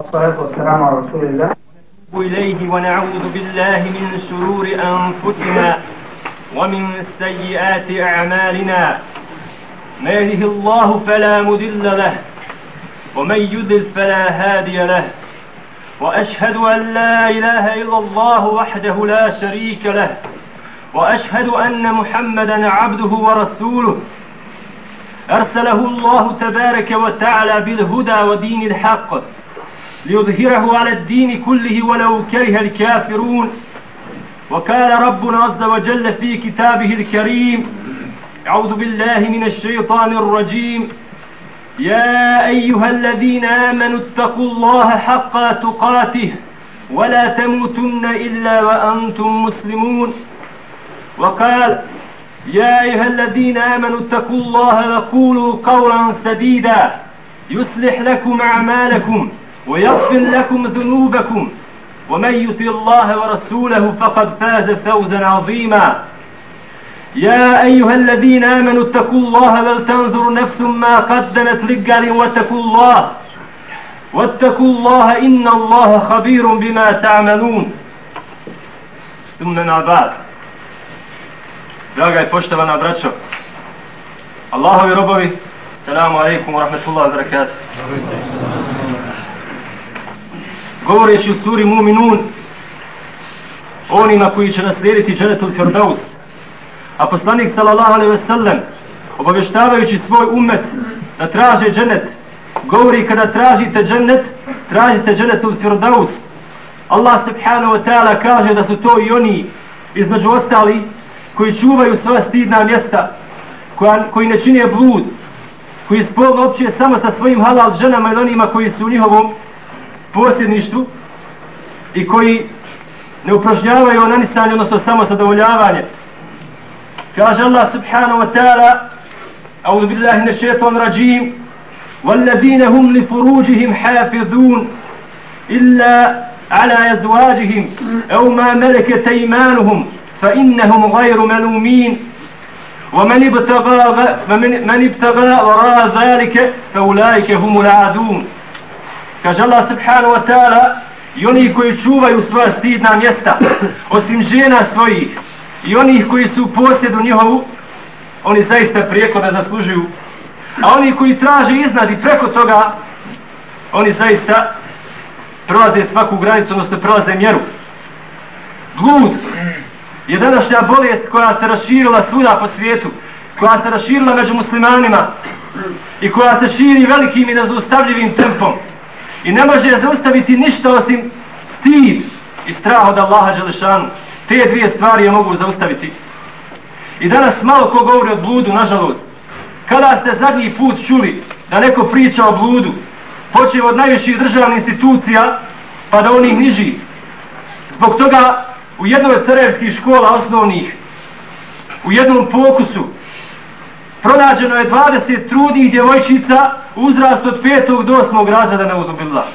والصلاة والسلام على رسول الله. إليه ونعوذ بالله من شرور أنفسنا ومن سيئات أعمالنا. ما يهده الله فلا مذل له ومن يذل فلا هادي له. وأشهد أن لا إله إلا الله وحده لا شريك له. وأشهد أن محمدا عبده ورسوله. أرسله الله تبارك وتعالى بالهدى ودين الحق. ليظهره على الدين كله ولو كره الكافرون. وقال ربنا عز وجل في كتابه الكريم أعوذ بالله من الشيطان الرجيم. يا أيها الذين آمنوا اتقوا الله حق تقاته ولا تموتن إلا وأنتم مسلمون. وقال يا أيها الذين آمنوا اتقوا الله وقولوا قولا سديدا يصلح لكم أعمالكم ويغفر لكم ذنوبكم. ومن يطع الله ورسوله فقد فاز فوزا عظيما. يا أيها الذين آمنوا اتقوا الله ولتنظر نفس ما قدمت لقال واتقوا الله. واتقوا الله إن الله خبير بما تعملون. ثم ما بعد. Draga i poštovana braćo, Allahovi robovi, Assalamu alaikum wa. Govoreći u suri Muminun, onima koji će naslijediti dženetul Firdaus, a poslanik sallallahu alaihi ve sellem, obavještavajući svoj umet da traže dženet, govori kada tražite dženet, tražite dženetul Firdaus. Allah subhanahu wa ta'ala kaže da su to i oni između ostali koji čuvaju svoja stidna mjesta, koja, koji ne čine blud, koji spolno općuje samo sa svojim halal ženama i onima koji su u njihovom posjedništvu i koji ne upražnjavaju onanisanje, odnosno samo zadovoljavanje. Kaže Allah subhanahu wa ta'ala أعوذ بالله من الشيطان الرجيم والذين هم لفروجهم حافظون إلا على أزواجهم أو ما ملكت أيمانهم فإنهم غير ملومين ومن ابتغى من, من ابتغى وراء ذلك فأولئك هم العادون kaže Allah subhanahu wa ta'ala i oni koji čuvaju svoja stidna mjesta osim žena svojih i onih koji su u posjedu njihovu oni zaista prijeko ne zaslužuju a oni koji traže iznad i preko toga oni zaista prolaze svaku granicu odnosno prolaze mjeru blud je današnja bolest koja se raširila svuda po svijetu, koja se raširila među muslimanima i koja se širi velikim i nezaustavljivim tempom. I ne može zaustaviti ništa osim stid i strah od Allaha Đelešanu. Te dvije stvari je mogu zaustaviti. I danas malo ko govori o bludu, nažalost. Kada ste zadnji put čuli da neko priča o bludu, počeo od najviših državnih institucija, pa da onih niži. Zbog toga u jednoj od carevskih škola osnovnih, u jednom pokusu, pronađeno je 20 trudnih djevojčica uzrast od 5. do 8. razreda na uzubila.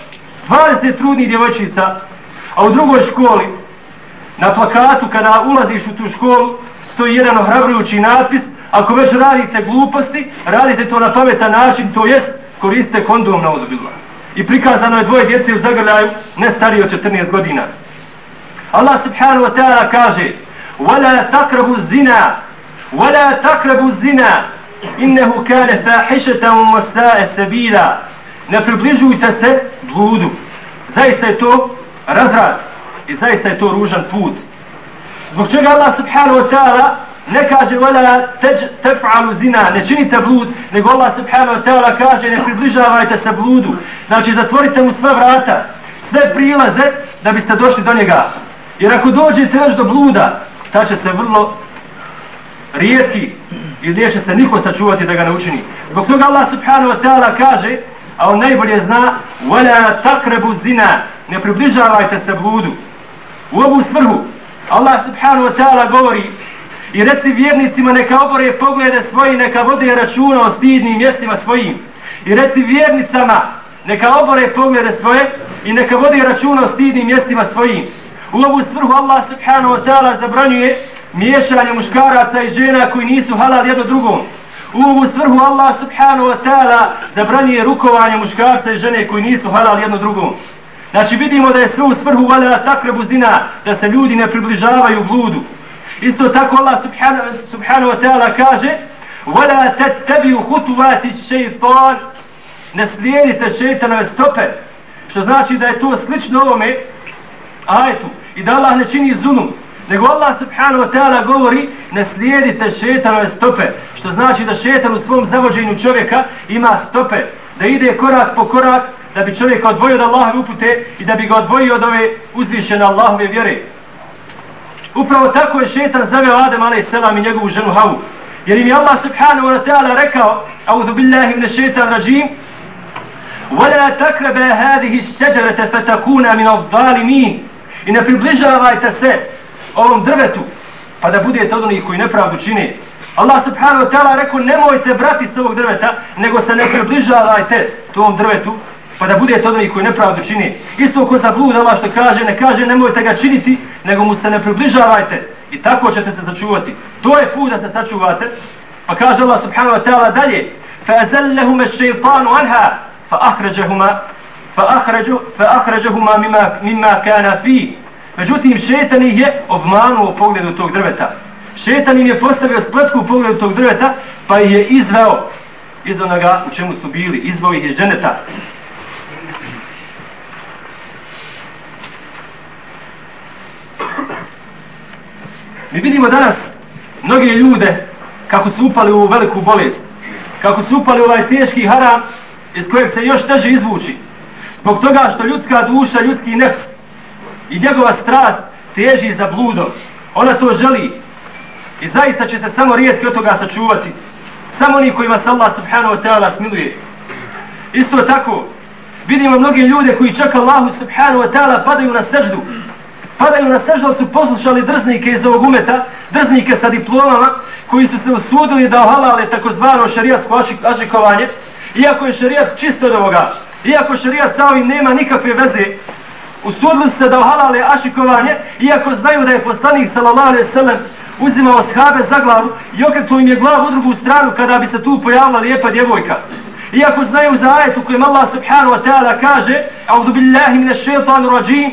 20 trudnih djevojčica, a u drugoj školi, na plakatu kada ulaziš u tu školu, stoji jedan ohrabrujući natpis, ako već radite gluposti, radite to na pametan način, to jest koriste kondom na uzubila. I prikazano je dvoje djece u zagrljaju, ne stariji od 14 godina. Allah subhanahu wa ta'ala kaže وَلَا تَقْرَبُوا الزِّنَا وَلَا تَقْرَبُوا الزِّنَا innehu kane fahišetan vasae sebila, ne približujte se bludu. Zaista je to razrad i zaista je to ružan put. Zbog čega Allah subhanahu wa ta'ala ne kaže vola tef'alu zina, ne činite blud, nego Allah subhanahu wa ta'ala kaže ne približavajte se bludu. Znači zatvorite mu sve vrata, sve prilaze da biste došli do njega. Jer ako dođete još do bluda, ta će se vrlo rijetki i neće se niko sačuvati da ga ne učini. Zbog toga Allah subhanahu wa ta'ala kaže, a on najbolje zna, وَلَا تَقْرَبُ zina, ne približavajte se bludu. U ovu svrhu, Allah subhanahu wa ta'ala govori, i reci vjernicima neka obore poglede svoji, neka vode računa o stidnim mjestima svojim. I reci vjernicama, neka obore poglede svoje i neka vode računa o stidnim mjestima svojim. U ovu svrhu Allah subhanahu wa ta'ala zabranjuje miješanje muškaraca i žena koji nisu halal jedno drugom. U ovu svrhu Allah subhanahu wa ta'ala zabranjuje rukovanje muškarca i žene koji nisu halal jedno drugom. Znači vidimo da je sve u svrhu valjala takrebu zina, da se ljudi ne približavaju bludu. Isto tako Allah subhanahu, subhanahu wa ta'ala kaže وَلَا تَتَّبِيُ خُتُوَاتِ الشَّيْطَانِ Ne slijedite šeitanove stope. Što znači da je to slično ovome ajetu. I da Allah ne čini zulum. Nego Allah subhanahu wa ta'ala govori ne slijedite šetanove stope. Što znači da šetan u svom zavođenju čovjeka ima stope. Da ide korak po korak da bi čovjeka odvojio od Allahove upute i da bi ga odvojio od ove uzvišene Allahove vjere. Upravo tako je šetan zaveo Adem a.s. i njegovu ženu Havu. Jer im je Allah subhanahu wa ta'ala rekao A'udhu billahi min šetan rajim وَلَا تَكْرَبَ هَذِهِ الشَّجَرَةَ فَتَكُونَ مِنَ الظَّالِمِينَ I ne približavajte se ovom drvetu pa da budete od onih koji nepravdu čine. Allah subhanahu wa ta'ala rekao nemojte brati s ovog drveta nego se ne približavajte tom drvetu pa da budete od onih koji nepravdu čine. Isto ko za blud Allah što kaže ne kaže nemojte ga činiti nego mu se ne približavajte i tako ćete se sačuvati. To je put da se sačuvate. Pa kaže Allah subhanahu wa ta'ala dalje فَأَزَلَّهُمَ الشَّيْطَانُ عَنْهَا فَأَخْرَجَهُمَا فَأَخْرَجَهُمَا مِمَّا, مِمَّا كَانَ فِيهِ Međutim, šetan ih je obmanuo u pogledu tog drveta. Šetan im je postavio spletku u pogledu tog drveta, pa ih je izveo iz onoga u čemu su bili, izveo ih iz ženeta. Mi vidimo danas mnoge ljude kako su upali u veliku bolest, kako su upali u ovaj teški haram iz kojeg se još teže izvući. Zbog toga što ljudska duša, ljudski nefs i njegova strast teži za bludom. Ona to želi i zaista će se samo rijetki od toga sačuvati. Samo oni kojima se Allah subhanahu wa ta'ala smiluje. Isto tako, vidimo mnoge ljude koji čak Allahu subhanahu wa ta'ala padaju na seždu. Padaju na seždu su poslušali drznike iz ovog umeta, drznike sa diplomama, koji su se usudili da ohalale takozvano šarijatsko ašikovanje, iako je šarijat čisto od ovoga, iako šarijat sa ovim nema nikakve veze, usudili se da ohalale ašikovanje, iako znaju da je poslanik sallallahu alaihi sallam uzimao shabe za glavu i okretuo im je glavu u drugu stranu kada bi se tu pojavila lijepa djevojka. Iako znaju za ajetu kojem Allah subhanahu wa ta'ala kaže A'udhu billahi mine ash-shaytanu rajim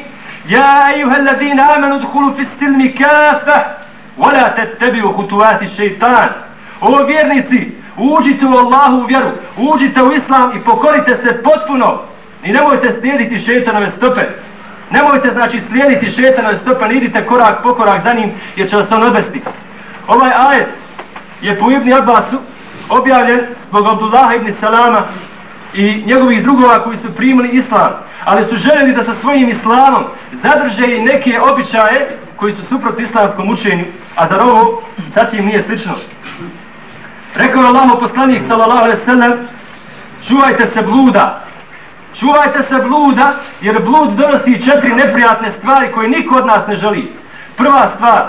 Ja ayuha alladhina amanu dkhulu fi silmi kafa Wala tattabi'u khutuwati ash-shaytan O vjernici, uđite u Allahu vjeru, uđite u Islam i pokorite se potpuno i nemojte slijediti šejtanove stope. Nemojte znači slijediti šetanove stopan, idite korak po korak za njim jer će vas on odvesti. Ovaj ajet je po Ibni Abbasu objavljen zbog Abdullaha ibn Salama i njegovih drugova koji su primili islam, ali su željeli da sa svojim islamom zadrže i neke običaje koji su suprot islamskom učenju, a za ovo sad nije slično. Rekao je Allah poslanik sallallahu alaihi sallam, čuvajte se bluda, Čuvajte se bluda, jer blud donosi četiri neprijatne stvari koje niko od nas ne želi. Prva stvar,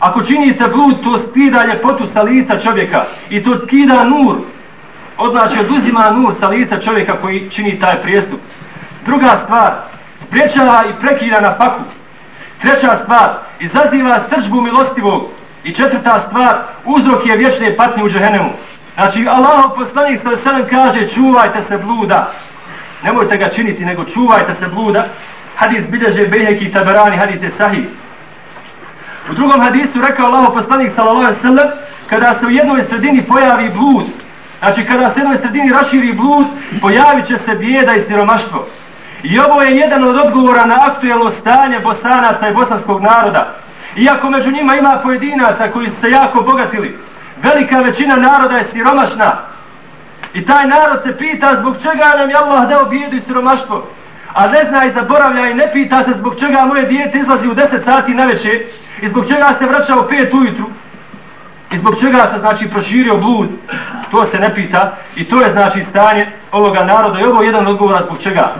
ako činite blud, to skida ljepotu sa lica čovjeka i to skida nur, Odnači oduzima nur sa lica čovjeka koji čini taj prijestup. Druga stvar, spriječava i prekida na faku. Treća stvar, izaziva srđbu milostivog. I četvrta stvar, uzrok je vječne patnje u džehennemu. Znači, Allah poslanik sa kaže, čuvajte se bluda nemojte ga činiti, nego čuvajte se bluda. Hadis bilježe Bejheki i Taberani, hadis je sahih. U drugom hadisu rekao Allah poslanik sallallahu alaihi sallam, kada se u jednoj sredini pojavi blud, znači kada se u jednoj sredini raširi blud, pojavit će se bijeda i siromaštvo. I ovo je jedan od odgovora na aktuelno stanje bosanaca i bosanskog naroda. Iako među njima ima pojedinaca koji su se jako bogatili, velika većina naroda je siromašna, I taj narod se pita zbog čega nam je Allah dao bijedu i siromaštvo. A ne zna i zaboravlja i ne pita se zbog čega moje dijete izlazi u 10 sati na večer i zbog čega se vraća u 5 ujutru. I zbog čega se znači proširio blud, to se ne pita i to je znači stanje ovoga naroda i ovo je jedan odgovor zbog čega.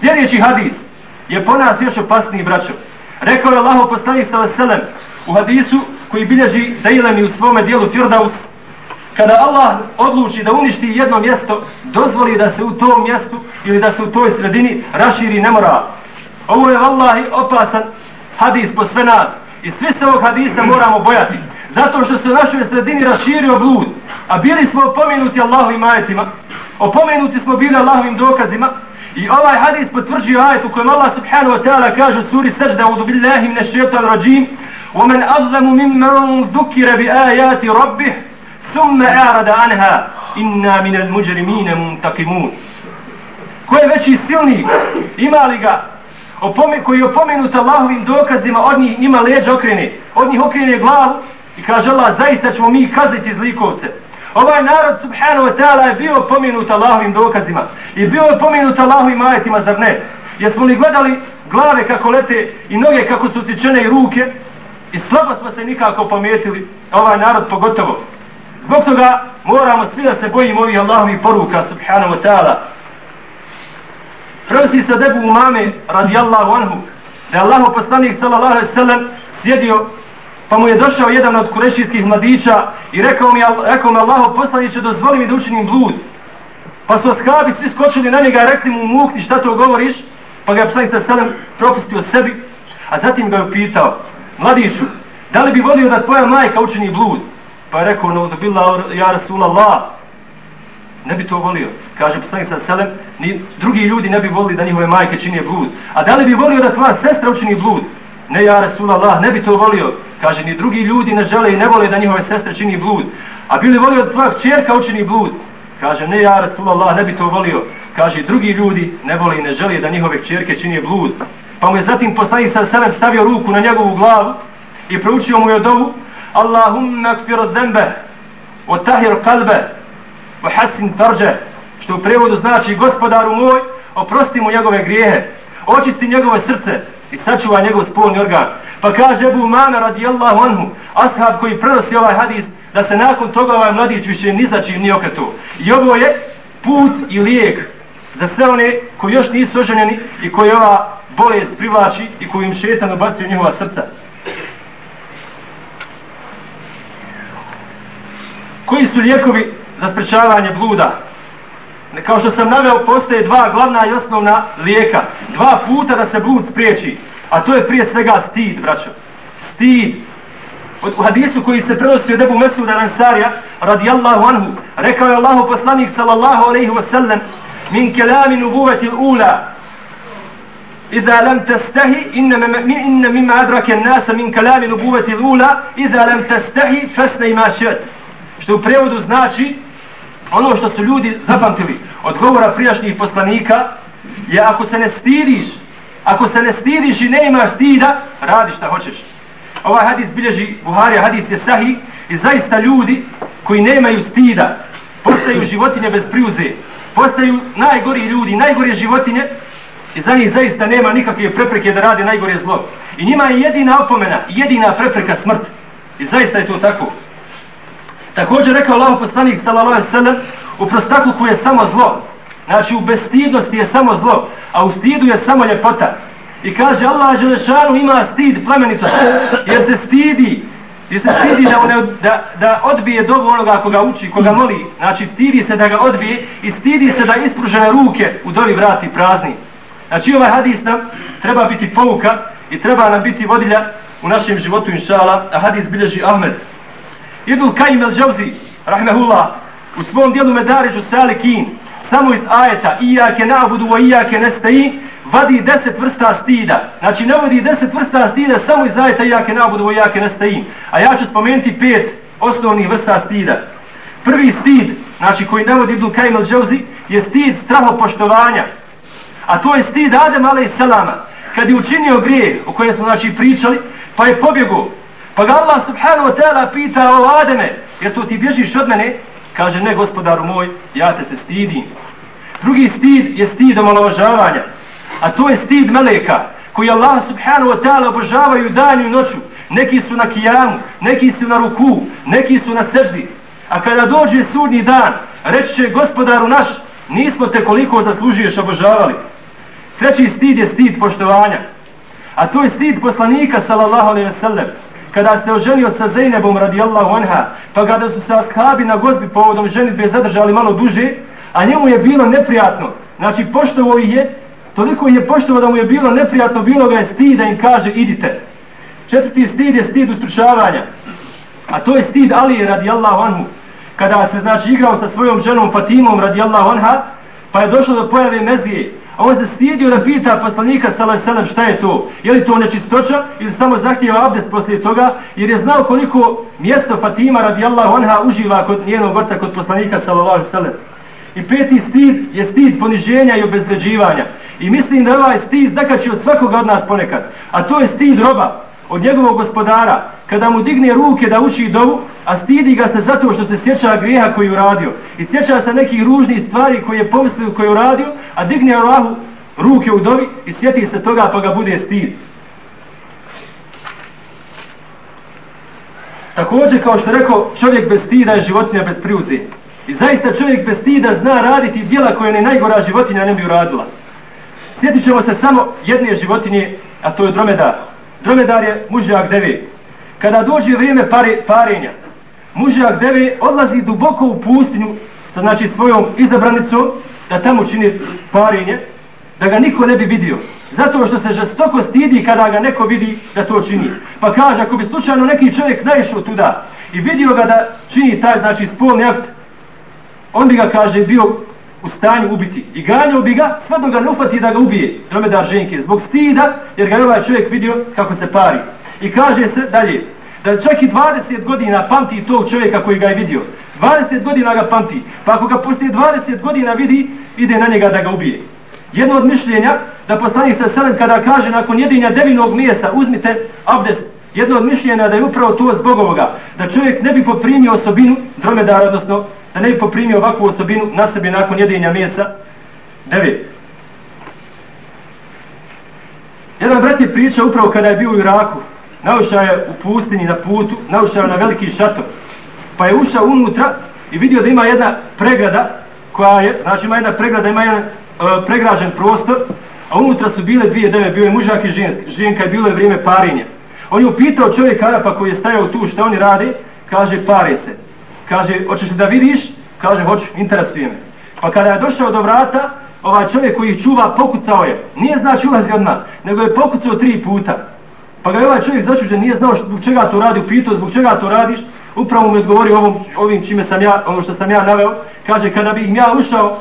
Sljedeći hadis je po nas još opasniji braćo. Rekao je Allah poslanik sa veselem u hadisu koji bilježi da ilemi u svome dijelu Firdaus kada Allah odluči da uništi jedno mjesto, dozvoli da se u tom mjestu ili da se u toj sredini raširi nemoral. Ovo je vallahi opasan hadis po sve nas. I svi se ovog hadisa moramo bojati. Zato što se u našoj sredini raširio blud. A bili smo opomenuti Allahovim ajetima. Opomenuti smo bili Allahovim dokazima. I ovaj hadis potvrđuje ajet u kojem Allah subhanahu wa ta'ala kaže u suri sežda udu billahi mne šeitan rajim ومن أظلم ممن ذكر بآيات ربه thumma arada anha inna min al-mujrimin muntakimun ko je veći silni ima li ga? Opome koji je opomenut Allahovim dokazima od njih ima leđa okrene. Od njih okrene glavu i kaže Allah zaista ćemo mi kazniti zlikovce. Ovaj narod subhanahu wa ta'ala je bio opomenut Allahovim dokazima i bio je opomenut Allahovim ajetima zar ne? Jesmo li gledali glave kako lete i noge kako su sičene i ruke? I slabo smo se nikako pometili ovaj narod pogotovo. Zbog toga moramo svi da se bojimo ovih Allahovih poruka, subhanahu wa ta'ala, prenosi se debu umame radijallahu anhu da je Allahu poslanik sallallahu alaihi sallam sjedio pa mu je došao jedan od kurešijskih mladića i rekao mi, rekao mi Allaho poslaniće dozvoli mi da učinim blud? Pa su ashabi svi skočili na njega i rekli mu muhni, šta to govoriš? Pa ga je poslanik sallallahu alaihi sallam propustio sebi a zatim ga je upitao mladiću da li bi volio da tvoja majka učini blud? Pa je rekao no bila ja Rasulallah ne bi to volio. Kaže poslanik sa selem, ni drugi ljudi ne bi volili da njihove majke čine blud. A da li bi volio da tvoja sestra učini blud? Ne ja Rasulallah, ne bi to volio. Kaže, ni drugi ljudi ne žele i ne vole da njihove sestre čini blud. A bili volio da tvoja čerka učini blud? Kaže, ne ja Rasulallah, ne bi to volio. Kaže, drugi ljudi ne vole i ne žele da njihove čerke čini blud. Pa mu je zatim poslanik sa selem stavio ruku na njegovu glavu i proučio mu je dovu Allahumma kfir zembe o tahir kalbe wa hasin farđe, što u prevodu znači gospodaru moj, oprosti mu njegove grijehe, očisti njegove srce i sačuva njegov spolni organ. Pa kaže Ebu Mame radijallahu anhu, ashab koji prenosi ovaj hadis, da se nakon toga ovaj mladić više ni za čim nije okretuo. I ovo je put i lijek za sve one koji još nisu oženjeni i koji ova bolest privlači i koji im šetan obacuje njihova srca. Koji su lijekovi za sprečavanje bluda. Kao što sam naveo, postoje dva glavna i osnovna lijeka. Dva puta da se blud spriječi. A to je prije svega stid, braćo. Stid. U hadisu koji se prenosi od Ebu Mesuda Ansarija, radijallahu anhu, rekao je Allahu poslanik sallallahu alaihi wa sallam, min kelami nubuvati ula, إذا لم تستحي إن إن مما أدرك الناس من كلام نبوة الأولى إذا لم تستحي فاسني ما شئت što u prevodu znači ono što su ljudi zapamtili. Od govora prijašnjih poslanika je ako se ne stidiš ako se ne stidiš i ne imaš stida radi šta hoćeš. Ovaj hadis bilježi Buharija hadis je sahi i zaista ljudi koji nemaju stida postaju životinje bez priuze. Postaju najgori ljudi najgore životinje i za njih zaista nema nikakve prepreke da rade najgore zlo. I njima je jedina opomena jedina prepreka smrt. I zaista je to tako. Također rekao Allah poslanik sallallahu alejhi ve sellem u prostakluku je samo zlo. Znači u bestidnosti je samo zlo, a u stidu je samo ljepota. I kaže Allah Đelešanu ima stid plemenito, jer se stidi, jer se stidi da, one, da, da odbije dobu onoga koga uči, koga moli. Znači stidi se da ga odbije i stidi se da ispružene ruke u dovi vrati prazni. Znači ovaj hadis nam treba biti pouka i treba nam biti vodilja u našem životu inšala, a hadis bilježi Ahmed. Ibn Kajim el-đavzi, rahmehullah, u svom dijelu Medaređu Salikin, samo iz ajeta Iyake nabudu wa iyake nestaji, vadi deset vrsta stida. Znači ne vodi deset vrsta stida samo iz ajeta Iyake nabudu wa iyake nestaji. A ja ću spomenuti pet osnovnih vrsta stida. Prvi stid, znači koji navodi Ibn Kajim al-đavzi, je stid strahopoštovanja. A to je stid Adem a.s. kad je učinio grije o kojem smo znači pričali, pa je pobjegao Pa ga Allah subhanahu wa ta'ala pita o Ademe, jer to ti bježiš od mene? Kaže, ne gospodaru moj, ja te se stidim. Drugi stid je stid omalovažavanja. A to je stid meleka, koji Allah subhanahu wa ta'ala obožavaju danju i noću. Neki su na kijamu, neki su na ruku, neki su na seždi. A kada dođe sudnji dan, reći će gospodaru naš, nismo te koliko zaslužuješ obožavali. Treći stid je stid poštovanja. A to je stid poslanika sallallahu alaihi wa sallam kada se oženio sa Zeynebom radijallahu anha, pa kada su se ashabi na gozbi povodom ženitbe zadržali malo duže, a njemu je bilo neprijatno, znači poštovo ih je, toliko je poštovo da mu je bilo neprijatno, bilo ga je stid da im kaže idite. Četvrti stid je stid ustručavanja, a to je stid Ali radijallahu anhu, kada se znači igrao sa svojom ženom Fatimom radijallahu anha, pa je došlo do pojave mezije, A on se stijedio da pita poslanika sallallahu šta je to? Je li to nečistoća ili samo zahtjeva abdest poslije toga? Jer je znao koliko mjesto Fatima radijallahu anha uživa kod njenog vrta kod poslanika sallallahu sallam. I peti stid je stid poniženja i obezređivanja. I mislim da je ovaj stid zakačio svakoga od nas ponekad. A to je stid roba od njegovog gospodara. Kada mu digne ruke da uči dovu, a stidi ga se zato što se sjeća grijeha koji je uradio. I sjeća se nekih ružnih stvari koje je pomislio koji je uradio, a digne Allahu ruke u dovi i sjeti se toga pa ga bude stid. Također, kao što rekao, čovjek bez stida je životinja bez priuze. I zaista čovjek bez stida zna raditi dijela koje ne najgora životinja ne bi uradila. Sjetit ćemo se samo jedne životinje, a to je dromedar. Dromedar je mužjak deve. Kada dođe vrijeme pare, parenja, mužjak deve odlazi duboko u pustinju sa znači svojom izabranicom da tamo čini parenje, da ga niko ne bi vidio. Zato što se žestoko stidi kada ga neko vidi da to čini. Pa kaže, ako bi slučajno neki čovjek naišao tuda i vidio ga da čini taj, znači, spolni akt, on bi ga, kaže, bio u stanju ubiti. I ganjao bi ga, sve do ga ne ufati da ga ubije, dromedar ženke, zbog stida, jer ga je ovaj čovjek vidio kako se pari. I kaže se dalje, da čak i 20 godina pamti tog čovjeka koji ga je vidio. 20 godina ga pamti. Pa ako ga poslije 20 godina vidi, ide na njega da ga ubije. Jedno od mišljenja, da poslanik sa selem kada kaže nakon jedinja devinog mjesa uzmite abdest, jedno od mišljenja da je upravo to zbog ovoga, da čovjek ne bi poprimio osobinu dromedara, odnosno da ne bi poprimio ovakvu osobinu na sebi nakon jedinja mesa. devet. Jedan brat je pričao upravo kada je bio u Iraku, naušao je u pustinji na putu, naušao je na veliki šator, pa je ušao unutra i vidio da ima jedna pregrada, koja je, znači ima jedna pregrada, ima jedan e, pregražen prostor, a unutra su bile dvije deve, bio je mužak i žensk, ženka je bilo je vrijeme parinja. On je upitao čovjek Arapa koji je stajao tu, šta oni rade, kaže, pare se. Kaže, hoćeš da vidiš? Kaže, hoću, interesuje me. Pa kada je došao do vrata, ovaj čovjek koji ih čuva pokucao je. Nije znači ulazi odmah, nego je pokucao tri puta. Pa ga je ovaj čovjek začuđen, nije znao zbog čega to radi, upitao zbog čega to radiš. Upravo mu je odgovorio ovom, ovim čime sam ja, ono što sam ja naveo. Kaže, kada bih ja ušao,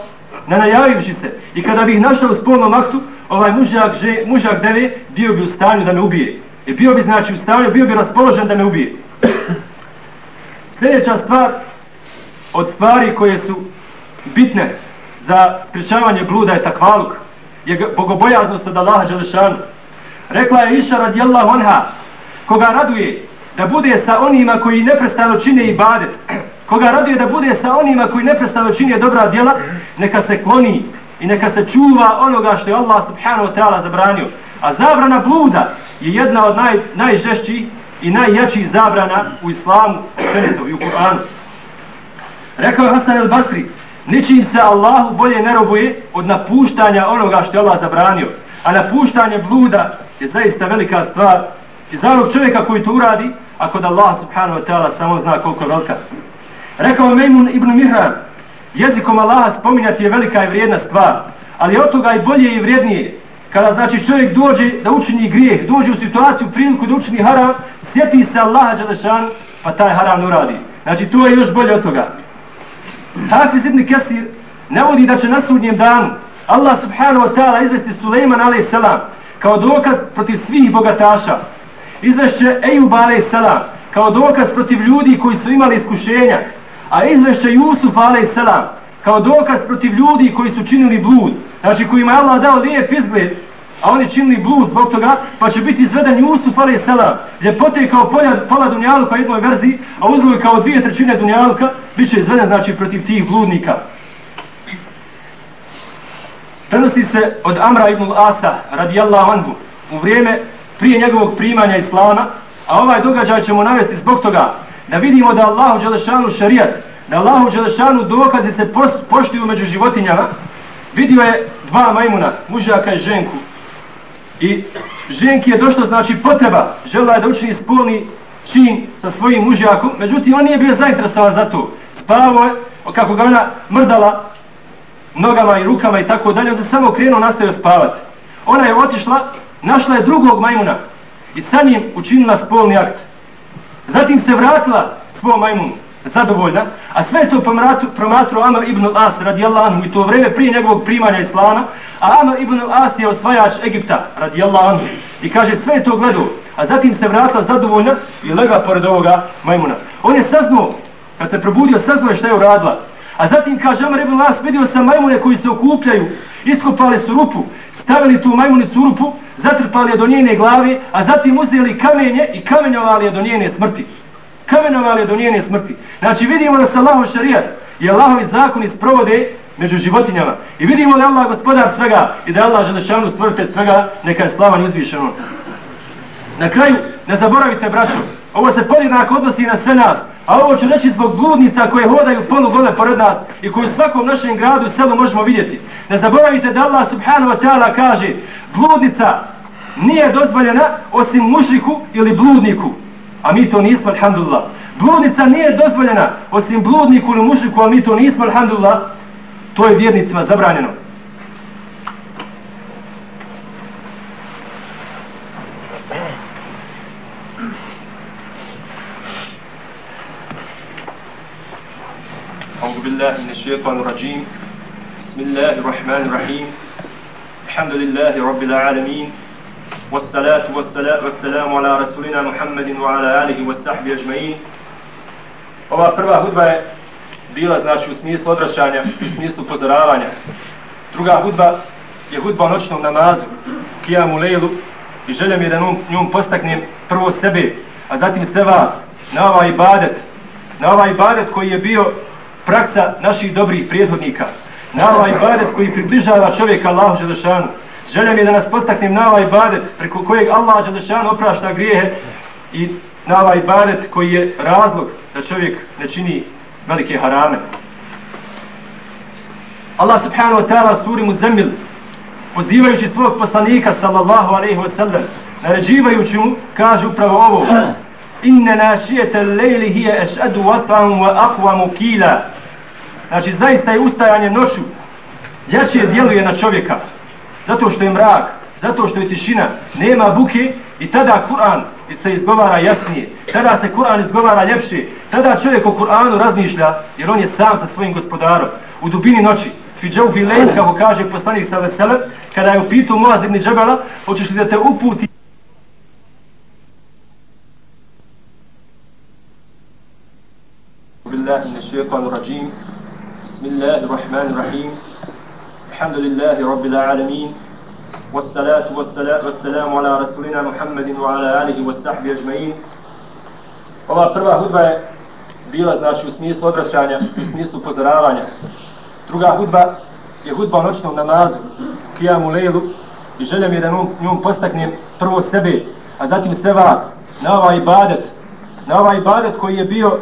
ne najavivši se, i kada bih našao u spolnom aktu, ovaj mužak, že, mužak deve, bio bi u stanju da me ubije. I bio bi, znači, u stanju, bio bi raspoložen da me ubije. Sljedeća stvar, od stvari koje su bitne za sprečavanje bluda je takvaluk, je bogobojaznost od Allaha Đelešanu. Rekla je Iša radijallahu anha, koga raduje da bude sa onima koji neprestano čine ibadet, koga raduje da bude sa onima koji neprestano čine dobra djela, neka se kloni i neka se čuva onoga što je Allah subhanahu wa ta'ala zabranio. A zabrana bluda je jedna od naj, najžešćih i najjačih zabrana u islamu, općenito i u Kur'anu. Rekao je Hasan el-Basri, ničim se Allahu bolje ne robuje od napuštanja onoga što je Allah zabranio. A napuštanje bluda je zaista velika stvar. I za onog čovjeka koji to uradi, a kod Allah subhanahu wa ta'ala samo zna koliko je velika. Rekao je Mejmun ibn Mihran, jezikom Allaha spominjati je velika i vrijedna stvar, ali od toga i bolje i vrijednije. Kada znači čovjek dođe da učini grijeh, dođe u situaciju, priliku da učini haram, sjeti se Allaha Đelešan, pa taj haram ne uradi. Znači to je još bolje od toga. Hafiz ibn Kesir navodi da će na sudnjem danu Allah subhanahu wa ta'ala izvesti Suleiman a.s. kao dokaz protiv svih bogataša. Izvešće Ejub a.s. kao dokaz protiv ljudi koji su imali iskušenja. A izvešće Jusuf a.s. kao dokaz protiv ljudi koji su činili blud. Znači kojima je Allah dao lijep izgled a oni činili blud zbog toga, pa će biti izveden Jusuf alaih salam, gdje je kao polja, pola Dunjaluka u jednoj verziji, a uzgoj kao dvije trećine Dunjaluka, bit će izveden znači protiv tih bludnika. Prenosi se od Amra ibn Asa, radijallahu anhu, u vrijeme prije njegovog primanja Islama, a ovaj događaj ćemo navesti zbog toga, da vidimo da Allahu Đelešanu šarijat, da Allahu Đelešanu dokaze se poštuju među životinjama, vidio je dva majmuna, mužaka i ženku, I ženki je došlo, znači, potreba, žela je da učini spolni čin sa svojim mužjakom, međutim, on nije bio zainteresovan za to. Spavo je, kako ga ona mrdala nogama i rukama i tako dalje, on se samo krenuo, nastavio spavati. Ona je otišla, našla je drugog majmuna i sa njim učinila spolni akt. Zatim se vratila svom majmunu zadovoljna, a sve to promatrao Amr ibn al-As radijallahu anhu i to vreme prije njegovog primanja Islama, a Amr ibn al-As je osvajač Egipta radijallahu anhu i kaže sve to gledao, a zatim se vratila zadovoljna i lega pored ovoga majmuna. On je saznao, kad se probudio, saznao je šta je uradila. A zatim kaže Amr ibn al-As, vidio sam majmune koji se okupljaju, iskopali su rupu, stavili tu majmunicu u rupu, zatrpali je do njene glave, a zatim uzeli kamenje i kamenjovali je do njene smrti kamenovali do njene smrti. Znači vidimo da se Allahov šarijat i Allahovi zakoni sprovode među životinjama. I vidimo da je Allah gospodar svega i da je Allah želešanu stvrte svega, neka je slavan i uzvišen on. Na kraju, ne zaboravite braćo, ovo se podjednako odnosi na sve nas, a ovo ću reći zbog bludnica koje hodaju polu gole pored nas i koju u svakom našem gradu i selu možemo vidjeti. Ne zaboravite da Allah subhanahu wa ta'ala kaže bludnica nije dozvoljena osim mušriku ili bludniku. A mi to nismo, alhamdulillah. Bludnica nije dozvoljena, osim bludniku ili mušniku, a mi to nismo, alhamdulillah. To je vjernicima zabranjeno. أعوذ بالله من الشيطان الرجيم بسم الله الرحمن الرحيم الحمد لله رب العالمين والصلاة والسلام على رسولنا محمد وعلى آله وصحبه أجمعين Ova prva hudba je bila znači u smislu odrašanja, u smislu pozoravanja. Druga hudba je hudba o noćnom namazu, kijamu lejlu i željem je da njom, njom postaknem prvo sebe, a zatim sve vas na ovaj ibadet, na ovaj ibadet koji je bio praksa naših dobrih prijedhodnika, na ovaj ibadet koji približava čovjeka Allahu Želešanu, Želja mi je da nas postaknem na ovaj ibadet preko kojeg Allah Đelešan oprašta grijehe i na ovaj ibadet koji je razlog da čovjek ne čini velike harame. Allah subhanahu wa ta'ala suri mu zemil pozivajući svog poslanika sallallahu alaihi wa sallam naređivajući mu kaže upravo ovo. Inne našijete lejli hije ešadu vatvam wa akvamu kila znači zaista je ustajanje noću jače djeluje na čovjeka zato što je mrak, zato što je tišina, nema buke i tada Kur'an se izgovara jasnije, tada se Kur'an izgovara ljepše, tada čovjek o Kur'anu razmišlja jer on je sam sa svojim gospodarom u dubini noći. Fiđav Bilejn, kako kaže poslanik sa Veselem, kada je upitu Muaz ibn Džabala, hoćeš li da te uputi بالله من الشيطان الرجيم بسم الله الرحمن الرحيم الحمد لله رب العالمين والصلاة والسلام على رسولنا محمد وعلى آله والصحبه أجمعين Ova prva hudba je bila znači u smislu odraćanja, u smislu pozoravanja. Druga hudba je hudba o noćnom namazu, kijamu lejlu i željem je da njom, njom postaknem prvo sebe, a zatim sve vas na ovaj ibadet, na ovaj ibadet koji je bio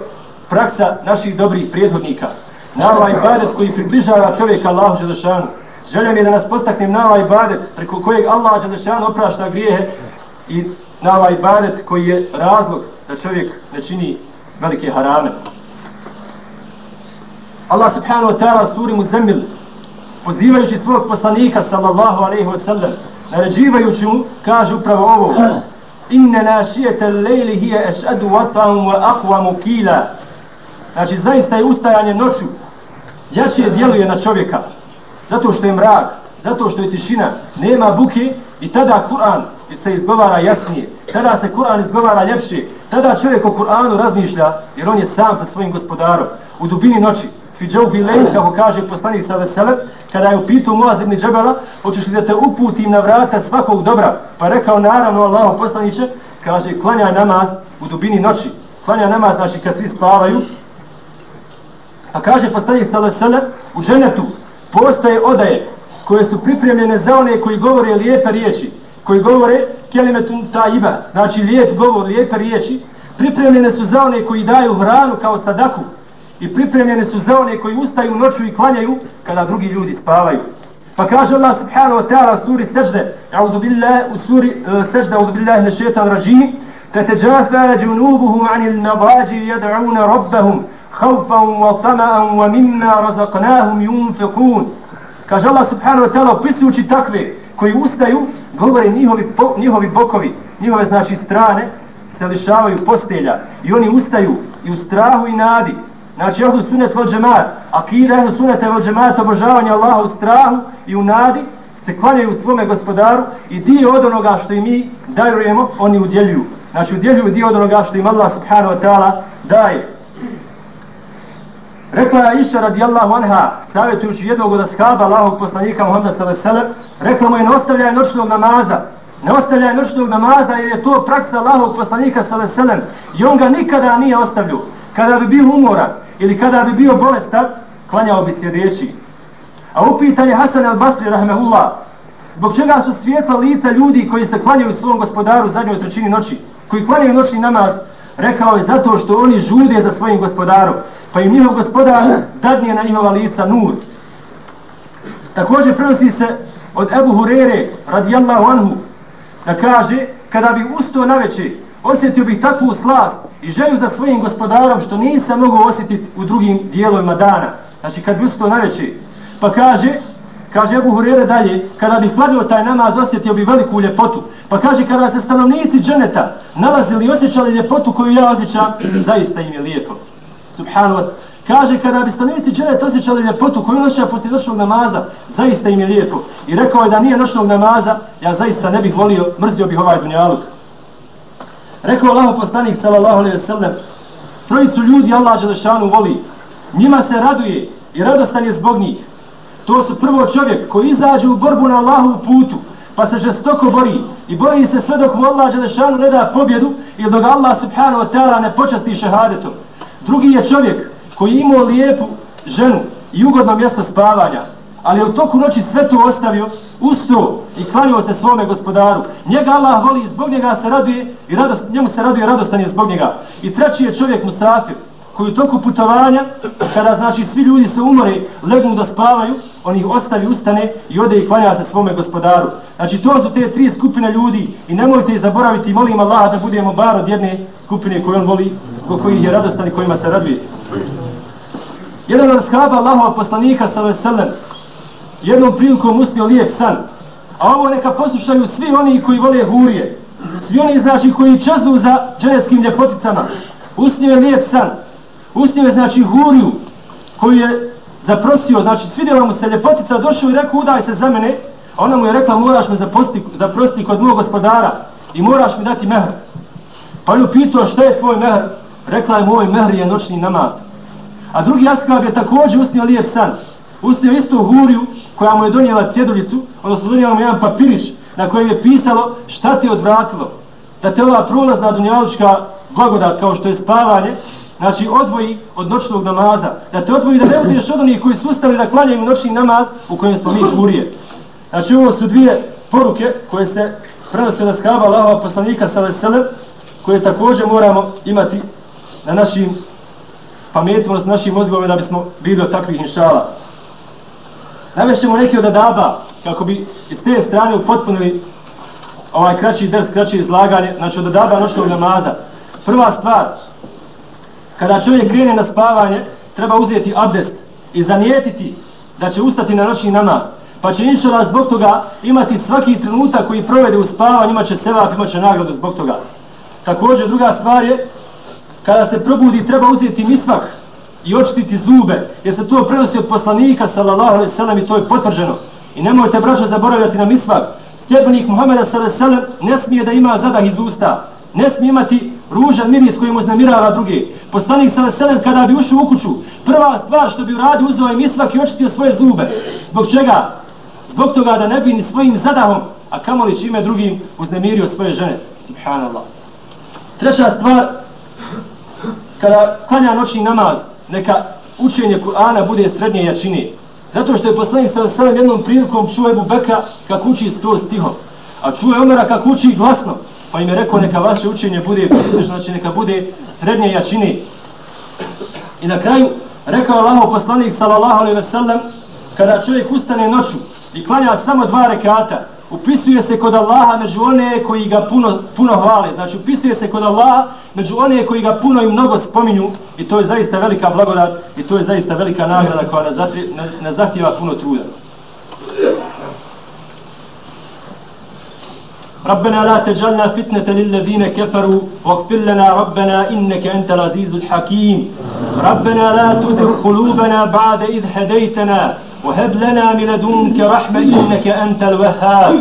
praksa naših dobrih prijedhodnika, na ovaj ibadet koji približava čovjeka Allahu Želešanu, Želim je da nas postaknem na ovaj ibadet preko kojeg Allah Đelešan oprašta grijehe i na ovaj ibadet koji je razlog da čovjek ne čini velike harame. Allah subhanahu wa ta'ala suri mu zemil pozivajući svog poslanika sallallahu alaihi wa sallam naređivajući mu kaže upravo ovo. Inne našijete lejli hije ešadu vatan wa akvamu kila znači zaista je ustajanje noću jače djeluje na čovjeka zato što je mrak, zato što je tišina, nema buke i tada Kur'an se izgovara jasnije, tada se Kur'an izgovara ljepše, tada čovjek o Kur'anu razmišlja jer on je sam sa svojim gospodarom u dubini noći. Fidžau Bilejn, kako kaže poslanik sa Veselem, kada je upitao Muaz ibn Džebela, hoćeš li da te uputim na vrata svakog dobra? Pa rekao, naravno, Allah poslaniće, kaže, klanja namaz u dubini noći. Klanja namaz, znači, kad svi spavaju. Pa kaže poslanik sa Veselem, u dženetu, postoje odaje koje su pripremljene za one koji govore lijepe riječi, koji govore kelimetun taiba, znači lijep govor, lijepe riječi, pripremljene su za one koji daju hranu kao sadaku i pripremljene su za one koji ustaju noću i klanjaju kada drugi ljudi spavaju. Pa kaže Allah subhanahu wa ta'ala u suri sežde, a'udhu billahi, u suri uh, sežde, a'udhu billahi na šetan rađim, تتجافى جنوبهم عن المضاجع يدعون ربهم خوفا وطمعا ومما رزقناهم ينفقون kaže Allah subhanahu wa ta'ala opisujući takve koji ustaju govore njihovi, po, njihovi bokovi njihove znači strane se lišavaju postelja i oni ustaju i u strahu i nadi Znači, ahlu sunet vo džemat, akida ahlu suneta vo džemat, obožavanje Allaha u strahu i u nadi, se klanjaju svome gospodaru i dio od onoga što i mi darujemo, oni udjeljuju. Znači, udjeljuju dio od onoga što im Allah subhanahu wa ta'ala daje. Rekla je Aisha radijallahu anha, savjetujući jednog od ashaba Allahog poslanika Muhammeda s.a.v. Rekla mu je, ne ostavljaj noćnog namaza. Ne ostavljaj noćnog namaza jer je to praksa Allahog poslanika s.a.v. I on ga nikada nije ostavljio. Kada bi bio umoran ili kada bi bio bolestan, klanjao bi sjedeći. A upitan je Hasan al-Basri, rahmehullah, zbog čega su svijetla lica ljudi koji se klanjaju svom gospodaru zadnjoj trećini noći, koji klanjaju noćni namaz, rekao je zato što oni žude za svojim gospodarom pa im njihov gospodar dadnije na njihova lica nur. Također prenosi se od Ebu Hurere radijallahu anhu da kaže kada bi ustao na večer osjetio bih takvu slast i želju za svojim gospodarom što nisam mogao osjetiti u drugim dijelovima dana. Znači kad bi ustao na večer pa kaže Kaže Ebu Hurere dalje, kada bih klanio taj namaz, osjetio bi veliku ljepotu. Pa kaže, kada se stanovnici dženeta nalazili i osjećali ljepotu koju ja osjećam, zaista im je lijepo Subhanallah. Kaže, kada bi stanovnici dženeta osjećali ljepotu koju osjećam poslije noćnog namaza, zaista im je lijepo. I rekao je da nije noćnog namaza, ja zaista ne bih volio, mrzio bih ovaj dunjaluk. Rekao Allah poslanik, sallallahu alaihi ve sallam, trojicu ljudi Allah Đelešanu voli, njima se raduje i radostan je zbog njih. To su prvo čovjek koji izađe u borbu na Allahu putu, pa se žestoko bori i bori se sve dok mu Allah Đelešanu ne da pobjedu ili dok Allah subhanahu wa ta'ala ne počasti šehadetom. Drugi je čovjek koji imao lijepu ženu i ugodno mjesto spavanja, ali je u toku noći sve to ostavio, ustao i klanio se svome gospodaru. Njega Allah voli, zbog njega se raduje i radost, njemu se raduje radostan je zbog njega. I treći je čovjek Musafir, koji u toku putovanja, kada znači svi ljudi se umore, legnu da spavaju, on ih ostavi, ustane i ode i klanja se svome gospodaru. Znači to su te tri skupine ljudi i nemojte ih zaboraviti, molim Allah da budemo bar od jedne skupine koju on voli, zbog kojih je radostan i kojima se raduje. Jedan od shaba Allahova poslanika sa veselem, jednom prilikom usnio lijep san, a ovo neka poslušaju svi oni koji vole hurije, svi oni znači koji čeznu za dženevskim ljepoticama, usnio je lijep san, usnio je znači huriju koju je zaprosio, znači svidjela mu se ljepotica, došao i rekao udaj se za mene, a ona mu je rekla moraš me zaprosti, zaprosti kod mojeg gospodara i moraš mi dati mehr. Pa ju pitao šta je tvoj mehr, rekla je moj mehr je noćni namaz. A drugi askab je također usnio lijep san. Usnio isto huriju koja mu je donijela cjeduljicu, odnosno donijela mu jedan papirić na kojem je pisalo šta ti je odvratilo. Da te ova prolazna dunjalučka blagodat kao što je spavanje, znači odvoji od noćnog namaza. Da te odvoji da ne budeš od onih koji su ustali da klanjaju noćni namaz u kojem smo mi kurije. Znači ovo su dvije poruke koje se prenose na skaba Allahova poslanika sa koje također moramo imati na našim pametima, na našim mozgovima da bismo bili od takvih inšala. Navešćemo neke od adaba kako bi iz te strane upotpunili ovaj kraći ders, kraći izlaganje, znači od adaba noćnog namaza. Prva stvar, kada čovjek krene na spavanje, treba uzeti abdest i zanijetiti da će ustati na noćni namaz. Pa će inšala zbog toga imati svaki trenutak koji provede u spavanju, imat će sevap, imat će nagradu zbog toga. Također druga stvar je kada se probudi treba uzeti misvak i očistiti zube, jer se to prenosi od poslanika, sallallahu alaihi sallam, i to je potvrđeno. I nemojte, braćo, zaboravljati na misvak. Stjebenik Muhammeda, sallallahu alaihi sallam, ne smije da ima zadah iz usta. Ne smije imati ružan miris koji mu znamirava druge. Poslanik sa alaihi kada bi ušao u kuću, prva stvar što bi uradio, uzeo je misvak i očistio svoje zube. Zbog čega? Zbog toga da ne bi ni svojim zadahom, a kamoli čime drugim, uznemirio svoje žene. Subhanallah. Treća stvar, kada klanja noćni namaz, neka učenje Kur'ana bude srednje jačine. Zato što je poslanik sa svojim jednom prilikom čuo Ebu Beka kako uči skroz tiho. A čuje Omera kako uči glasno. Pa im je rekao neka vaše učenje bude znači neka bude srednje jačine. I na kraju rekao Allahov poslanik sallallahu alejhi ve sellem kada čovjek ustane noću i klanja samo dva rekata upisuje se kod Allaha među one koji ga puno, puno hvale. Znači, upisuje se kod Allaha među one koji ga puno i mnogo spominju i to je zaista velika blagodat i to je zaista velika nagrada koja ne, zatri, ne, ne zahtjeva puno truda. ربنا لا تجعلنا فتنة للذين كفروا واغفر لنا ربنا إنك أنت العزيز الحكيم. ربنا لا تزغ قلوبنا بعد إذ هديتنا وهب لنا من لدنك رحمة إنك أنت الوهاب.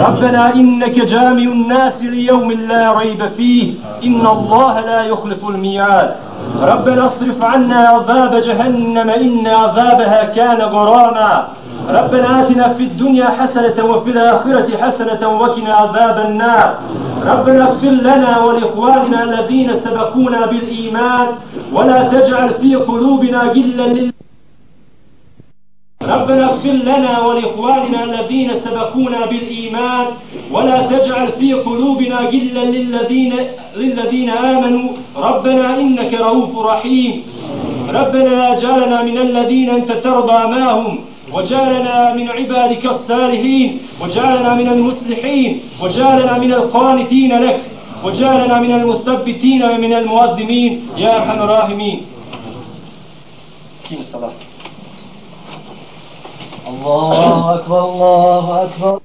ربنا إنك جامع الناس ليوم لا ريب فيه. إن الله لا يخلف الميعاد. ربنا اصرف عنا عذاب جهنم إن عذابها كان غراما. ربنا آتنا في الدنيا حسنة وفي الآخرة حسنة وقنا عذاب النار. ربنا اغفر لنا ولإخواننا الذين سبقونا بالإيمان ولا تجعل في قلوبنا غلا لله ربنا اغفر لنا ولإخواننا الذين سبقونا بالإيمان ولا تجعل في قلوبنا غلا للذين للذين آمنوا. ربنا إنك رؤوف رحيم. ربنا جعلنا من الذين أنت ترضى معهم وجعلنا من عبادك الصالحين وجعلنا من المصلحين وجعلنا من القانتين لك وجعلنا من المثبتين ومن المؤذمين يا أرحم الراحمين. الله أكبر الله أكبر.